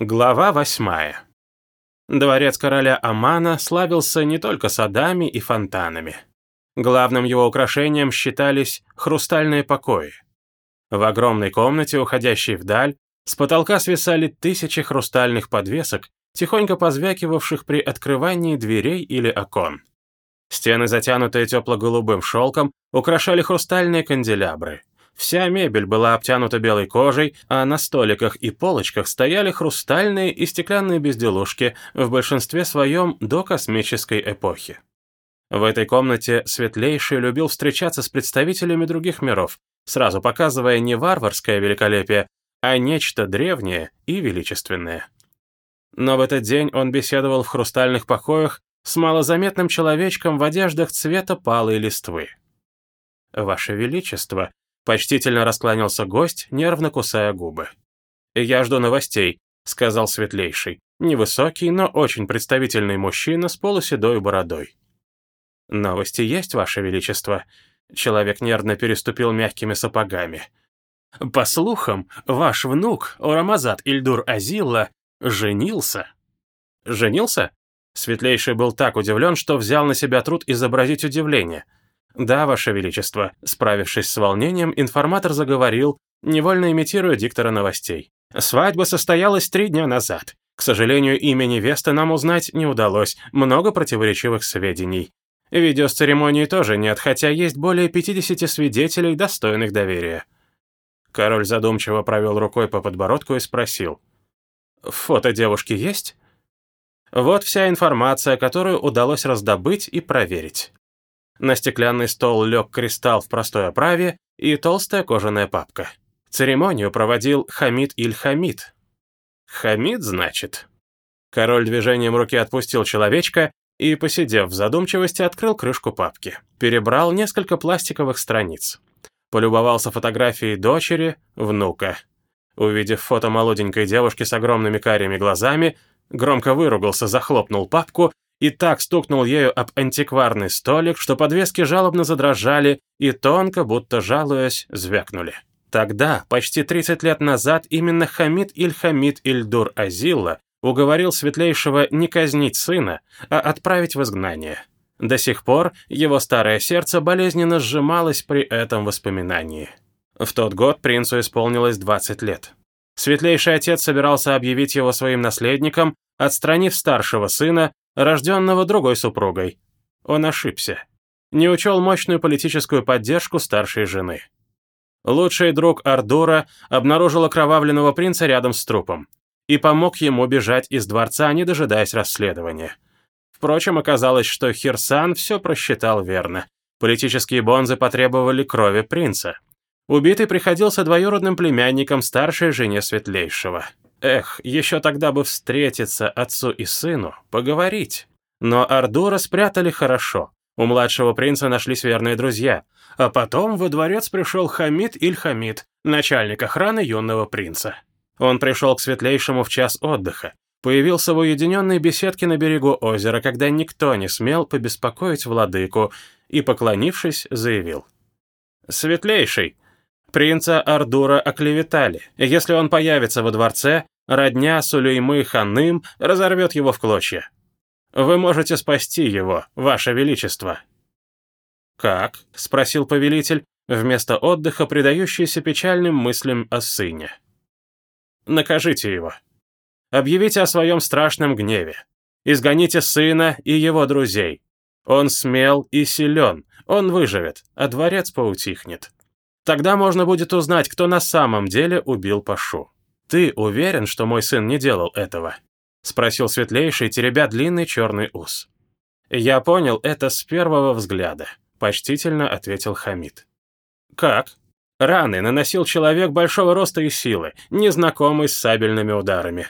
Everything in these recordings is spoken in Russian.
Глава восьмая. Дворец короля Амана славился не только садами и фонтанами. Главным его украшением считались хрустальные покои. В огромной комнате, уходящей вдаль, с потолка свисали тысячи хрустальных подвесок, тихонько позвякивавших при открывании дверей или окон. Стены, затянутые тепло-голубым шелком, украшали хрустальные канделябры. Вся мебель была обтянута белой кожей, а на столиках и полочках стояли хрустальные и стеклянные безделушки, в большинстве своем до космической эпохи. В этой комнате Светлейший любил встречаться с представителями других миров, сразу показывая не варварское великолепие, а нечто древнее и величественное. Но в этот день он беседовал в хрустальных покоях с малозаметным человечком в одеждах цвета палой листвы. «Ваше Величество», Почтительно раскланялся гость, нервно кусая губы. «Я жду новостей», — сказал светлейший. Невысокий, но очень представительный мужчина с полуседой бородой. «Новости есть, Ваше Величество?» Человек нервно переступил мягкими сапогами. «По слухам, ваш внук, Орамазат Ильдур Азилла, женился». «Женился?» Светлейший был так удивлен, что взял на себя труд изобразить удивление — «Да, Ваше Величество», справившись с волнением, информатор заговорил, невольно имитируя диктора новостей. «Свадьба состоялась три дня назад. К сожалению, имя невесты нам узнать не удалось, много противоречивых сведений. Видео с церемонии тоже нет, хотя есть более 50 свидетелей, достойных доверия». Король задумчиво провел рукой по подбородку и спросил. «Фото девушки есть?» Вот вся информация, которую удалось раздобыть и проверить. На стеклянный стол лег кристалл в простой оправе и толстая кожаная папка. Церемонию проводил Хамид Иль-Хамид. «Хамид, значит?» Король движением руки отпустил человечка и, посидев в задумчивости, открыл крышку папки. Перебрал несколько пластиковых страниц. Полюбовался фотографией дочери, внука. Увидев фото молоденькой девушки с огромными карими глазами, громко выругался, захлопнул папку и так стукнул ею об антикварный столик, что подвески жалобно задрожали и тонко, будто жалуясь, звякнули. Тогда, почти 30 лет назад, именно Хамид Иль-Хамид Ильдур Азилла уговорил Светлейшего не казнить сына, а отправить в изгнание. До сих пор его старое сердце болезненно сжималось при этом воспоминании. В тот год принцу исполнилось 20 лет. Светлейший отец собирался объявить его своим наследником, отстранив старшего сына рожденного другой супругой. Он ошибся. Не учел мощную политическую поддержку старшей жены. Лучший друг Ардура обнаружил окровавленного принца рядом с трупом и помог ему бежать из дворца, не дожидаясь расследования. Впрочем, оказалось, что Хирсан все просчитал верно. Политические бонзы потребовали крови принца. Убитый приходился двоюродным племянником старшей жене Светлейшего. Эх, еще тогда бы встретиться отцу и сыну, поговорить. Но Ардура спрятали хорошо. У младшего принца нашлись верные друзья. А потом во дворец пришел Хамид Иль-Хамид, начальник охраны юного принца. Он пришел к светлейшему в час отдыха. Появился в уединенной беседке на берегу озера, когда никто не смел побеспокоить владыку, и, поклонившись, заявил. «Светлейший, принца Ардура оклеветали. Если он появится во дворце, Родня Сулеймы Ханым разорвет его в клочья. Вы можете спасти его, ваше величество». «Как?» — спросил повелитель, вместо отдыха предающийся печальным мыслям о сыне. «Накажите его. Объявите о своем страшном гневе. Изгоните сына и его друзей. Он смел и силен, он выживет, а дворец поутихнет. Тогда можно будет узнать, кто на самом деле убил Пашу». «Ты уверен, что мой сын не делал этого?» — спросил светлейший, теребя длинный черный ус. «Я понял это с первого взгляда», — почтительно ответил Хамид. «Как?» Раны наносил человек большого роста и силы, незнакомый с сабельными ударами.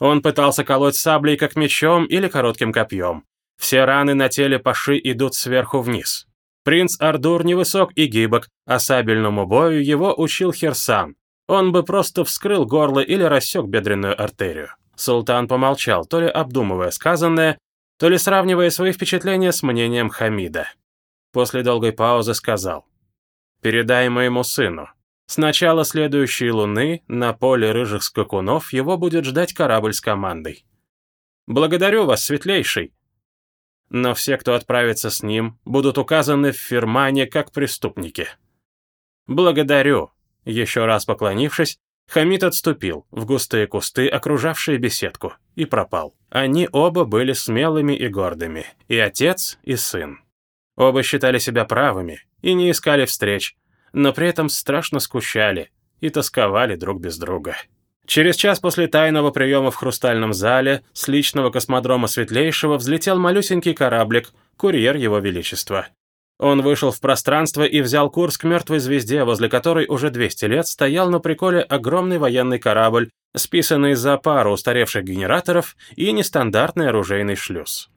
Он пытался колоть саблей как мечом или коротким копьем. Все раны на теле Паши идут сверху вниз. Принц Ардур невысок и гибок, а сабельному бою его учил Херсан, он бы просто вскрыл горло или рассек бедренную артерию. Султан помолчал, то ли обдумывая сказанное, то ли сравнивая свои впечатления с мнением Хамида. После долгой паузы сказал. «Передай моему сыну. С начала следующей луны на поле рыжих скакунов его будет ждать корабль с командой. Благодарю вас, светлейший. Но все, кто отправится с ним, будут указаны в фирмане как преступники. Благодарю. Еще раз поклонившись, Хамид отступил в густые кусты, окружавшие беседку, и пропал. Они оба были смелыми и гордыми, и отец, и сын. Оба считали себя правыми и не искали встреч, но при этом страшно скучали и тосковали друг без друга. Через час после тайного приема в хрустальном зале с личного космодрома Светлейшего взлетел малюсенький кораблик, курьер Его Величества. Он вышел в пространство и взял курс к мертвой звезде, возле которой уже 200 лет стоял на приколе огромный военный корабль, списанный за пару устаревших генераторов и нестандартный оружейный шлюз.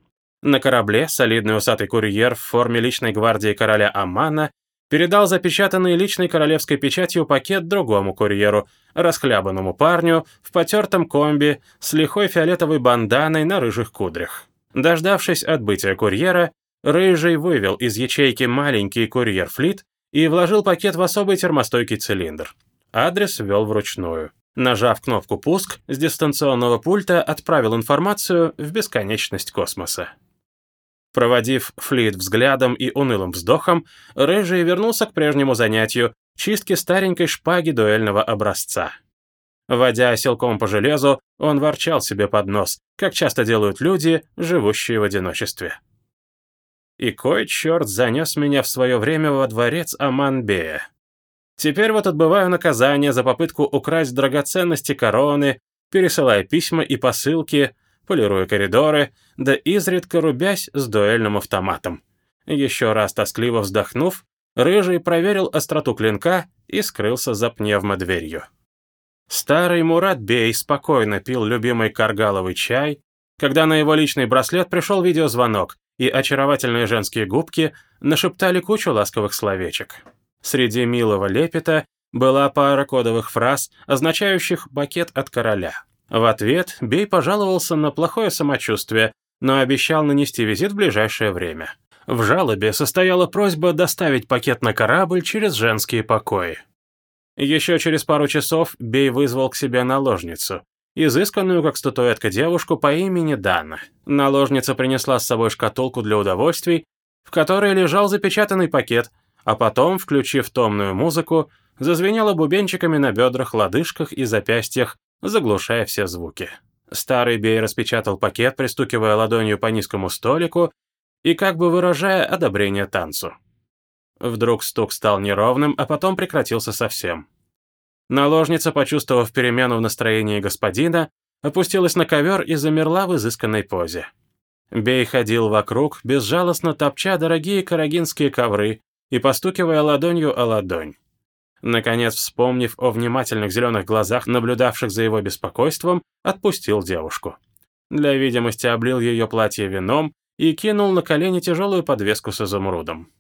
На корабле солидный усатый курьер в форме личной гвардии короля Амана передал запечатанный личной королевской печатью пакет другому курьеру, расхлябанному парню в потертом комби с лихой фиолетовой банданой на рыжих кудрях. Дождавшись отбытия курьера, Рыжий вывел из ячейки маленький курьер-флит и вложил пакет в особый термостойкий цилиндр. Адрес ввел вручную. Нажав кнопку «Пуск», с дистанционного пульта отправил информацию в бесконечность космоса. Проводив флит взглядом и унылым вздохом, Рыжий вернулся к прежнему занятию — чистке старенькой шпаги дуэльного образца. Водя силком по железу, он ворчал себе под нос, как часто делают люди, живущие в одиночестве. И кой черт занес меня в свое время во дворец Аманбея. Теперь вот отбываю наказание за попытку украсть драгоценности короны, пересылая письма и посылки — полируя коридоры, да изредка рубясь с дуэльным автоматом. Еще раз тоскливо вздохнув, Рыжий проверил остроту клинка и скрылся за пневмодверью. Старый Мурат Бей спокойно пил любимый каргаловый чай, когда на его личный браслет пришел видеозвонок, и очаровательные женские губки нашептали кучу ласковых словечек. Среди милого лепета была пара кодовых фраз, означающих «бакет от короля». В ответ Бей пожаловался на плохое самочувствие, но обещал нанести визит в ближайшее время. В жалобе состояла просьба доставить пакет на корабль через женские покои. Еще через пару часов Бей вызвал к себе наложницу, изысканную как статуэтка девушку по имени Дана. Наложница принесла с собой шкатулку для удовольствий, в которой лежал запечатанный пакет, а потом, включив томную музыку, зазвенела бубенчиками на бедрах, лодыжках и запястьях заглушая все звуки. Старый Бей распечатал пакет, пристукивая ладонью по низкому столику и как бы выражая одобрение танцу. Вдруг стук стал неровным, а потом прекратился совсем. Наложница, почувствовав перемену в настроении господина, опустилась на ковер и замерла в изысканной позе. Бей ходил вокруг, безжалостно топча дорогие карагинские ковры и постукивая ладонью о ладонь. Наконец, вспомнив о внимательных зеленых глазах, наблюдавших за его беспокойством, отпустил девушку. Для видимости облил ее платье вином и кинул на колени тяжелую подвеску с изумрудом.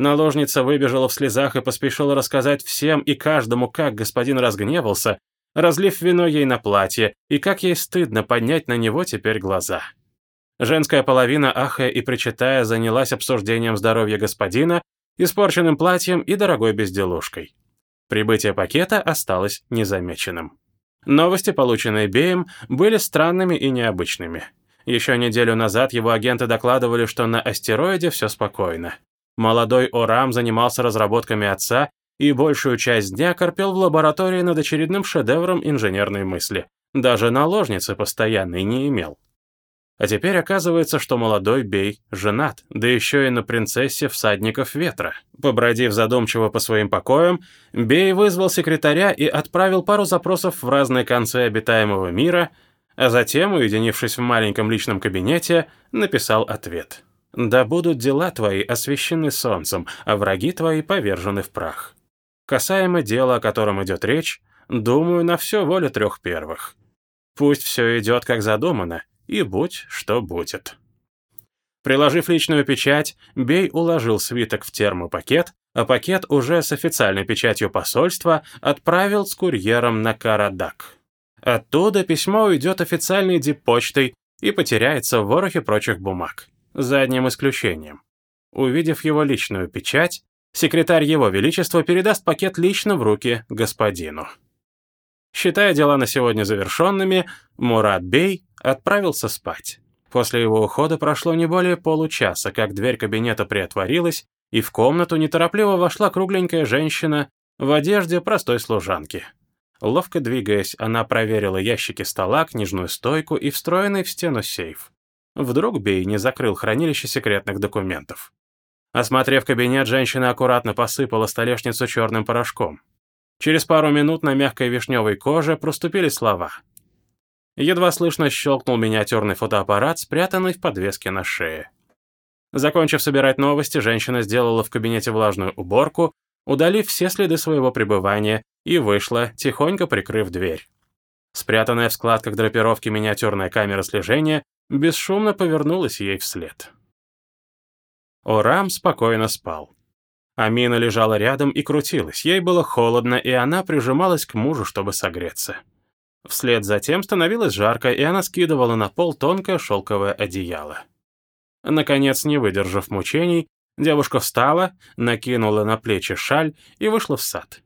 Наложница выбежала в слезах и поспешила рассказать всем и каждому, как господин разгневался, разлив вино ей на платье, и как ей стыдно поднять на него теперь глаза. Женская половина, ахая и причитая, занялась обсуждением здоровья господина, испорченным платьем и дорогой безделушкой. Прибытие пакета осталось незамеченным. Новости, полученные Беем, были странными и необычными. Еще неделю назад его агенты докладывали, что на астероиде все спокойно. Молодой Орам занимался разработками отца и большую часть дня корпел в лаборатории над очередным шедевром инженерной мысли. Даже наложницы постоянной не имел. А теперь оказывается, что молодой Бей женат, да еще и на принцессе всадников ветра. Побродив задумчиво по своим покоям, Бей вызвал секретаря и отправил пару запросов в разные концы обитаемого мира, а затем, уединившись в маленьком личном кабинете, написал ответ. «Да будут дела твои освящены солнцем, а враги твои повержены в прах. Касаемо дела, о котором идет речь, думаю, на все воля трех первых. Пусть все идет как задумано, и будь что будет. Приложив личную печать, Бей уложил свиток в термопакет, а пакет уже с официальной печатью посольства отправил с курьером на Карадак. Оттуда письмо уйдет официальной диппочтой и потеряется в ворохе прочих бумаг. За одним исключением. Увидев его личную печать, Секретарь Его Величества передаст пакет лично в руки господину. Считая дела на сегодня завершенными, Мурат Бей отправился спать. После его ухода прошло не более получаса, как дверь кабинета приотворилась, и в комнату неторопливо вошла кругленькая женщина в одежде простой служанки. Ловко двигаясь, она проверила ящики стола, книжную стойку и встроенный в стену сейф. Вдруг Бей не закрыл хранилище секретных документов. Осмотрев кабинет, женщина аккуратно посыпала столешницу черным порошком. Через пару минут на мягкой вишневой коже проступили слова. Едва слышно щелкнул миниатюрный фотоаппарат, спрятанный в подвеске на шее. Закончив собирать новости, женщина сделала в кабинете влажную уборку, удалив все следы своего пребывания, и вышла, тихонько прикрыв дверь. Спрятанная в складках драпировки миниатюрная камера слежения бесшумно повернулась ей вслед. Орам спокойно спал. Амина лежала рядом и крутилась, ей было холодно, и она прижималась к мужу, чтобы согреться. Вслед за тем становилось жарко, и она скидывала на пол тонкое шелковое одеяло. Наконец, не выдержав мучений, девушка встала, накинула на плечи шаль и вышла в сад.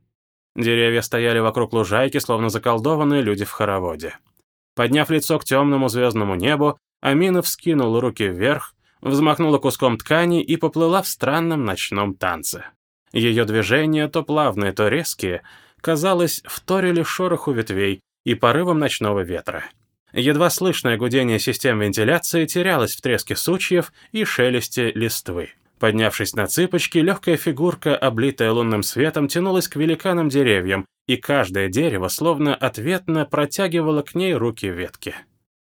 Деревья стояли вокруг лужайки, словно заколдованные люди в хороводе. Подняв лицо к темному звездному небу, Амина вскинула руки вверх, взмахнула куском ткани и поплыла в странном ночном танце. Ее движения, то плавные, то резкие, казалось, вторили шороху ветвей и порывом ночного ветра. Едва слышное гудение систем вентиляции терялось в треске сучьев и шелесте листвы. Поднявшись на цыпочки, легкая фигурка, облитая лунным светом, тянулась к великанам деревьям, и каждое дерево словно ответно протягивало к ней руки ветки.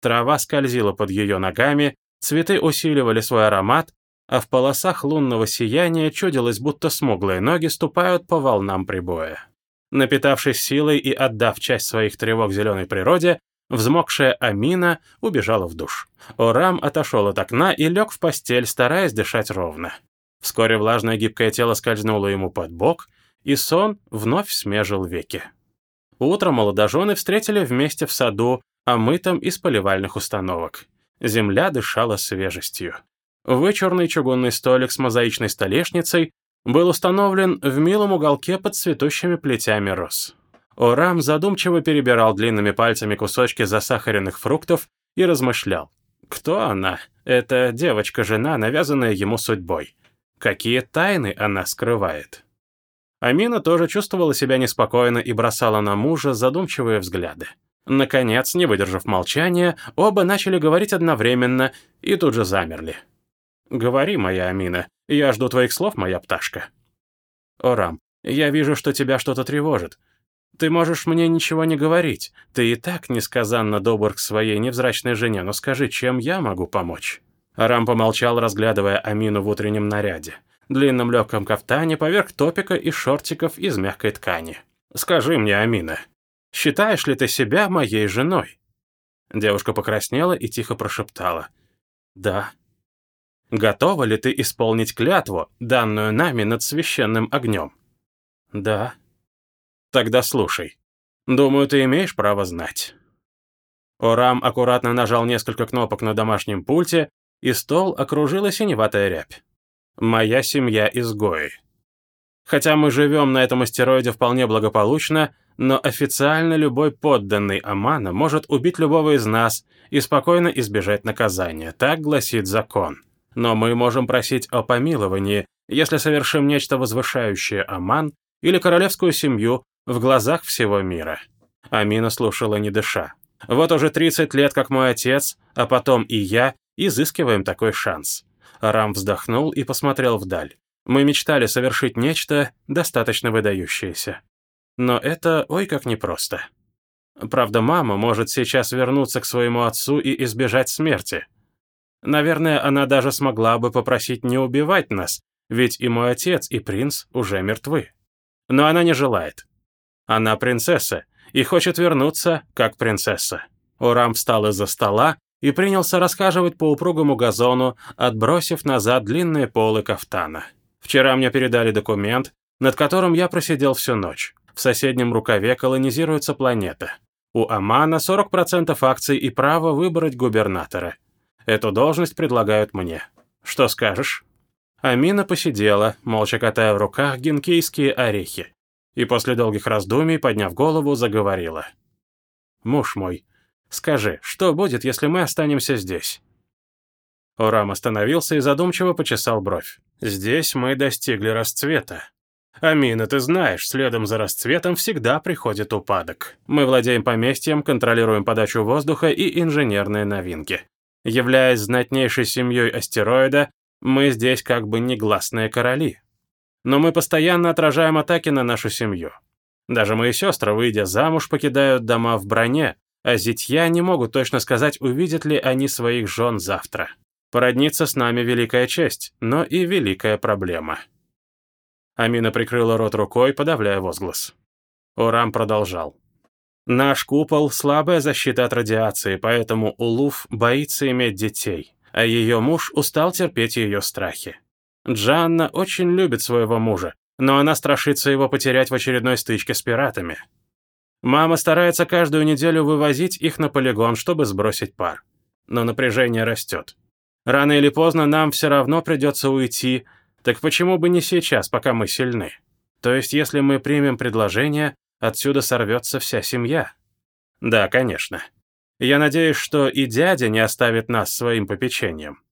Трава скользила под ее ногами, цветы усиливали свой аромат, а в полосах лунного сияния чудилось, будто смуглые ноги ступают по волнам прибоя. Напитавшись силой и отдав часть своих тревог зеленой природе, взмокшая Амина убежала в душ. Орам отошел от окна и лег в постель, стараясь дышать ровно. Вскоре влажное гибкое тело скользнуло ему под бок, и сон вновь смежил веки. Утром молодожены встретили вместе в саду, омытом из поливальных установок. Земля дышала свежестью. Вычурный чугунный столик с мозаичной столешницей был установлен в милом уголке под цветущими плетями роз. Орам задумчиво перебирал длинными пальцами кусочки засахаренных фруктов и размышлял. Кто она? Это девочка-жена, навязанная ему судьбой. Какие тайны она скрывает? Амина тоже чувствовала себя неспокойно и бросала на мужа задумчивые взгляды. Наконец, не выдержав молчания, оба начали говорить одновременно и тут же замерли. «Говори, моя Амина, я жду твоих слов, моя пташка». «Орам, я вижу, что тебя что-то тревожит. Ты можешь мне ничего не говорить. Ты и так несказанно добр к своей невзрачной жене, но скажи, чем я могу помочь?» Арам помолчал, разглядывая Амину в утреннем наряде. Длинном легком кафтане поверх топика и шортиков из мягкой ткани. «Скажи мне, Амина, считаешь ли ты себя моей женой?» Девушка покраснела и тихо прошептала. «Да». Готова ли ты исполнить клятву, данную нами над священным огнем? Да. Тогда слушай. Думаю, ты имеешь право знать. Орам аккуратно нажал несколько кнопок на домашнем пульте, и стол окружила синеватая рябь. Моя семья изгои. Хотя мы живем на этом астероиде вполне благополучно, но официально любой подданный Амана может убить любого из нас и спокойно избежать наказания. Так гласит закон. Но мы можем просить о помиловании, если совершим нечто возвышающее Аман или королевскую семью в глазах всего мира». Амина слушала не дыша. «Вот уже 30 лет, как мой отец, а потом и я, изыскиваем такой шанс». Рам вздохнул и посмотрел вдаль. «Мы мечтали совершить нечто достаточно выдающееся. Но это ой как непросто. Правда, мама может сейчас вернуться к своему отцу и избежать смерти. Наверное, она даже смогла бы попросить не убивать нас, ведь и мой отец, и принц уже мертвы. Но она не желает. Она принцесса и хочет вернуться как принцесса. Урам встал из-за стола и принялся расхаживать по упругому газону, отбросив назад длинные полы кафтана. Вчера мне передали документ, над которым я просидел всю ночь. В соседнем рукаве колонизируется планета. У Амана 40% акций и право выбрать губернатора. Эту должность предлагают мне. Что скажешь?» Амина посидела, молча катая в руках генкейские орехи, и после долгих раздумий, подняв голову, заговорила. «Муж мой, скажи, что будет, если мы останемся здесь?» Орам остановился и задумчиво почесал бровь. «Здесь мы достигли расцвета. Амина, ты знаешь, следом за расцветом всегда приходит упадок. Мы владеем поместьем, контролируем подачу воздуха и инженерные новинки. Являясь знатнейшей семьей астероида, мы здесь как бы негласные короли. Но мы постоянно отражаем атаки на нашу семью. Даже мои сестры, выйдя замуж, покидают дома в броне, а зятья не могут точно сказать, увидят ли они своих жен завтра. Породниться с нами великая честь, но и великая проблема. Амина прикрыла рот рукой, подавляя возглас. Урам продолжал. Наш купол – слабая защита от радиации, поэтому Улуф боится иметь детей, а ее муж устал терпеть ее страхи. Джанна очень любит своего мужа, но она страшится его потерять в очередной стычке с пиратами. Мама старается каждую неделю вывозить их на полигон, чтобы сбросить пар. Но напряжение растет. Рано или поздно нам все равно придется уйти, так почему бы не сейчас, пока мы сильны? То есть, если мы примем предложение, отсюда сорвется вся семья. Да, конечно. Я надеюсь, что и дядя не оставит нас своим попечением.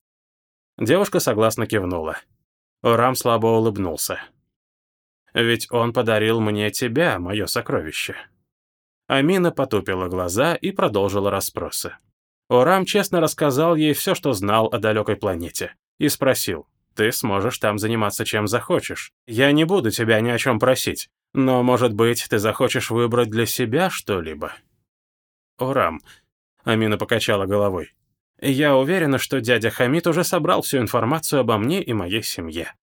Девушка согласно кивнула. Орам слабо улыбнулся. «Ведь он подарил мне тебя, мое сокровище». Амина потупила глаза и продолжила расспросы. Орам честно рассказал ей все, что знал о далекой планете, и спросил, «Ты сможешь там заниматься чем захочешь. Я не буду тебя ни о чем просить, но, может быть, ты захочешь выбрать для себя что-либо?» «Орам», — Амина покачала головой, «я уверена, что дядя Хамид уже собрал всю информацию обо мне и моей семье.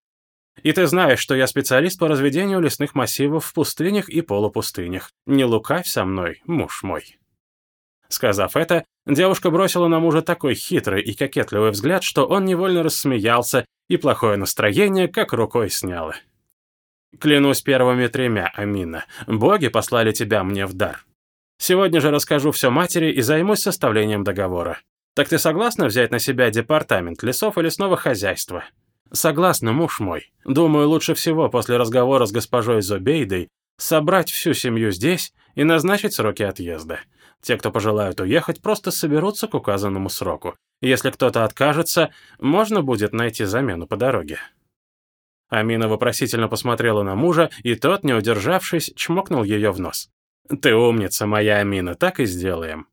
И ты знаешь, что я специалист по разведению лесных массивов в пустынях и полупустынях. Не лукавь со мной, муж мой». Сказав это, девушка бросила на мужа такой хитрый и кокетливый взгляд, что он невольно рассмеялся, и плохое настроение как рукой сняло. «Клянусь первыми тремя, Амина, боги послали тебя мне в дар. Сегодня же расскажу все матери и займусь составлением договора. Так ты согласна взять на себя департамент лесов и лесного хозяйства?» «Согласна, муж мой. Думаю, лучше всего после разговора с госпожой Зобейдой собрать всю семью здесь и назначить сроки отъезда. Те, кто пожелают уехать, просто соберутся к указанному сроку. Если кто-то откажется, можно будет найти замену по дороге». Амина вопросительно посмотрела на мужа, и тот, не удержавшись, чмокнул ее в нос. «Ты умница, моя Амина, так и сделаем».